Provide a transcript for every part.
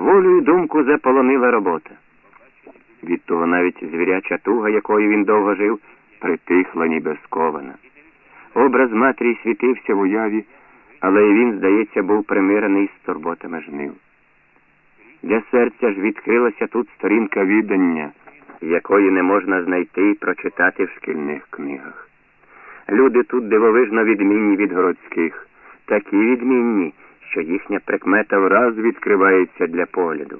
Волю і думку заполонила робота. Від того навіть звіряча туга, якою він довго жив, притихла ніби скована. Образ матері світився в уяві, але і він, здається, був примирений з турботами жнив. Для серця ж відкрилася тут сторінка віддання, якої не можна знайти і прочитати в шкільних книгах. Люди тут дивовижно відмінні від городських, такі відмінні, що їхня прикмета враз відкривається для погляду.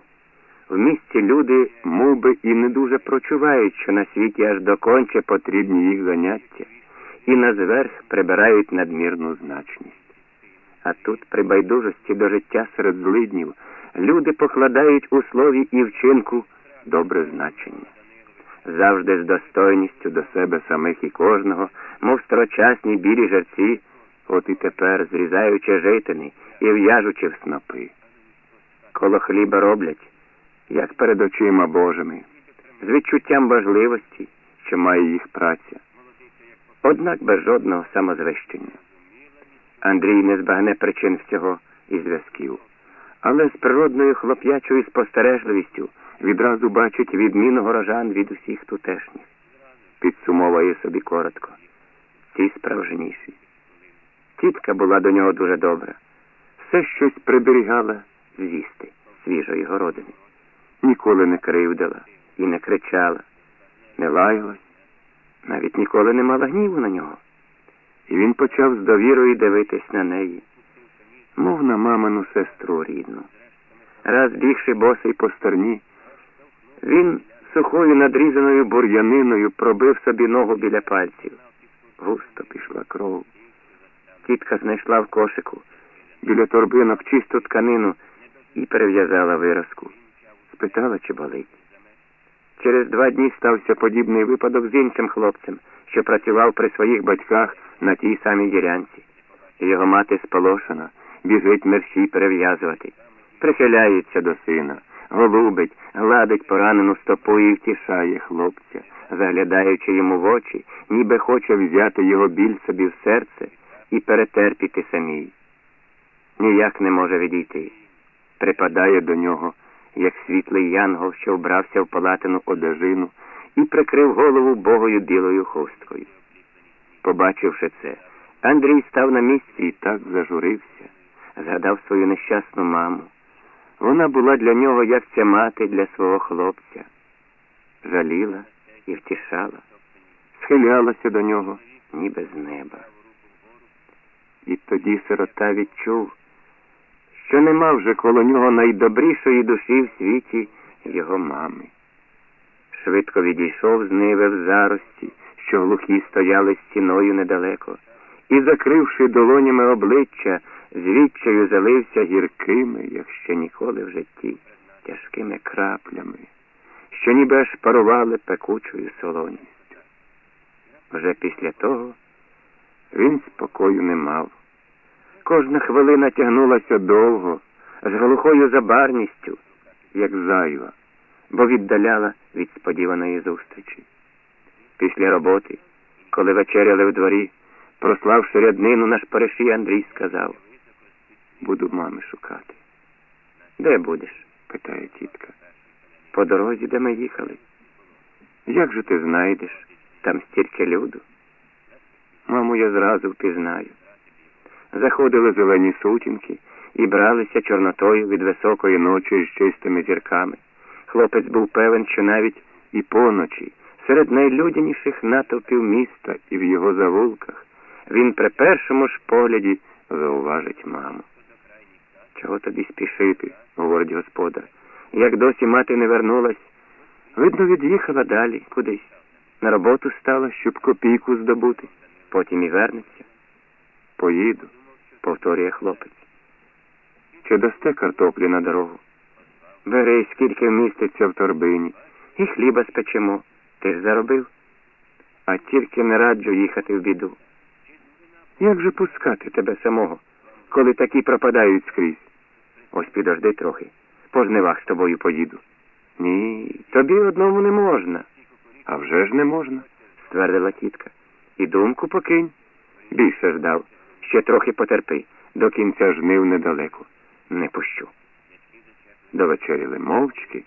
В місті люди мов би, і не дуже прочувають, що на світі аж доконче потрібні їх заняття, і на зверх прибирають надмірну значність. А тут, при байдужості до життя серед злиднів, люди покладають у слові і вчинку добре значення. Завжди з достойністю до себе самих і кожного, мов строчасні білі жерці, от і тепер, зрізаючи житини і в'яжучи в снопи. Коло хліба роблять, як перед очима Божими, з відчуттям важливості, що має їх праця, однак без жодного самозвищення. Андрій не збагне причин всього і зв'язків, але з природною хлоп'ячою спостережливістю відразу бачить відміну горожан від усіх тутешніх. Підсумовує собі коротко. Ті справжніші. Тітка була до нього дуже добра. Все щось приберігала з'їсти свіжої городини. Ніколи не кривдила і не кричала, не лаялась, навіть ніколи не мала гніву на нього. І він почав з довірою дивитись на неї, мов на мамину сестру рідну. Раз бігши босий по сторні, він сухою надрізаною бур'яниною пробив собі ногу біля пальців. Густо пішла кров. Тітка знайшла в кошику біля торбинок чисту тканину і перев'язала виразку. Спитала, чи болить. Через два дні стався подібний випадок з іншим хлопцем, що працював при своїх батьках на тій самій ділянці. Його мати сполошена, біжить мерщій перев'язувати, прихиляється до сина, голубить, гладить поранену стопу і втішає хлопця, заглядаючи йому в очі, ніби хоче взяти його біль собі в серце і перетерпіти самій. Ніяк не може відійти. Припадає до нього, як світлий янгол, що вбрався в палатину одежину і прикрив голову богою білою хусткою. Побачивши це, Андрій став на місці і так зажурився, згадав свою нещасну маму. Вона була для нього, як ця мати для свого хлопця, жаліла і втішала, схилялася до нього, ніби з неба. І тоді сирота відчув, що нема вже коло нього найдобрішої душі в світі його мами. Швидко відійшов з ниви в зарості, що глухі стояли стіною недалеко, і, закривши долонями обличчя, звідчаю залився гіркими, як ще ніколи в житті, тяжкими краплями, що ніби аж парували пекучою солоністю. Вже після того він спокою не мав. Кожна хвилина тягнулася довго, з глухою забарністю, як зайва, бо віддаляла від сподіваної зустрічі. Після роботи, коли вечеряли в дворі, прославши ряднину на шпариші, Андрій сказав Буду мами шукати. Де будеш? питає тітка. По дорозі, де ми їхали. Як же ти знайдеш? Там стільки люду. Маму, я зразу впізнаю. Заходили зелені сутінки і бралися чорнотою від високої ночі з чистими зірками. Хлопець був певен, що навіть і поночі, серед найлюдяніших натовпів міста і в його завулках, він при першому ж погляді зауважить маму. Чого тобі спішити, говорить господар. Як досі мати не вернулась, видно, від'їхала далі кудись. На роботу стала, щоб копійку здобути, потім і вернеться. Поїду, повторює хлопець. Чи дасте картоплі на дорогу? Бери, скільки вміститься в торбині, і хліба спечемо. Ти ж заробив, а тільки не раджу їхати в біду. Як же пускати тебе самого, коли такі пропадають скрізь? Ось підожди трохи. По жнивах з тобою поїду. Ні, тобі одному не можна. А вже ж не можна, ствердила тітка. І думку покинь. Більше ждав. Ще трохи потерпи. До кінця жнив недалеко. Не пущу. довечеряли мовчки.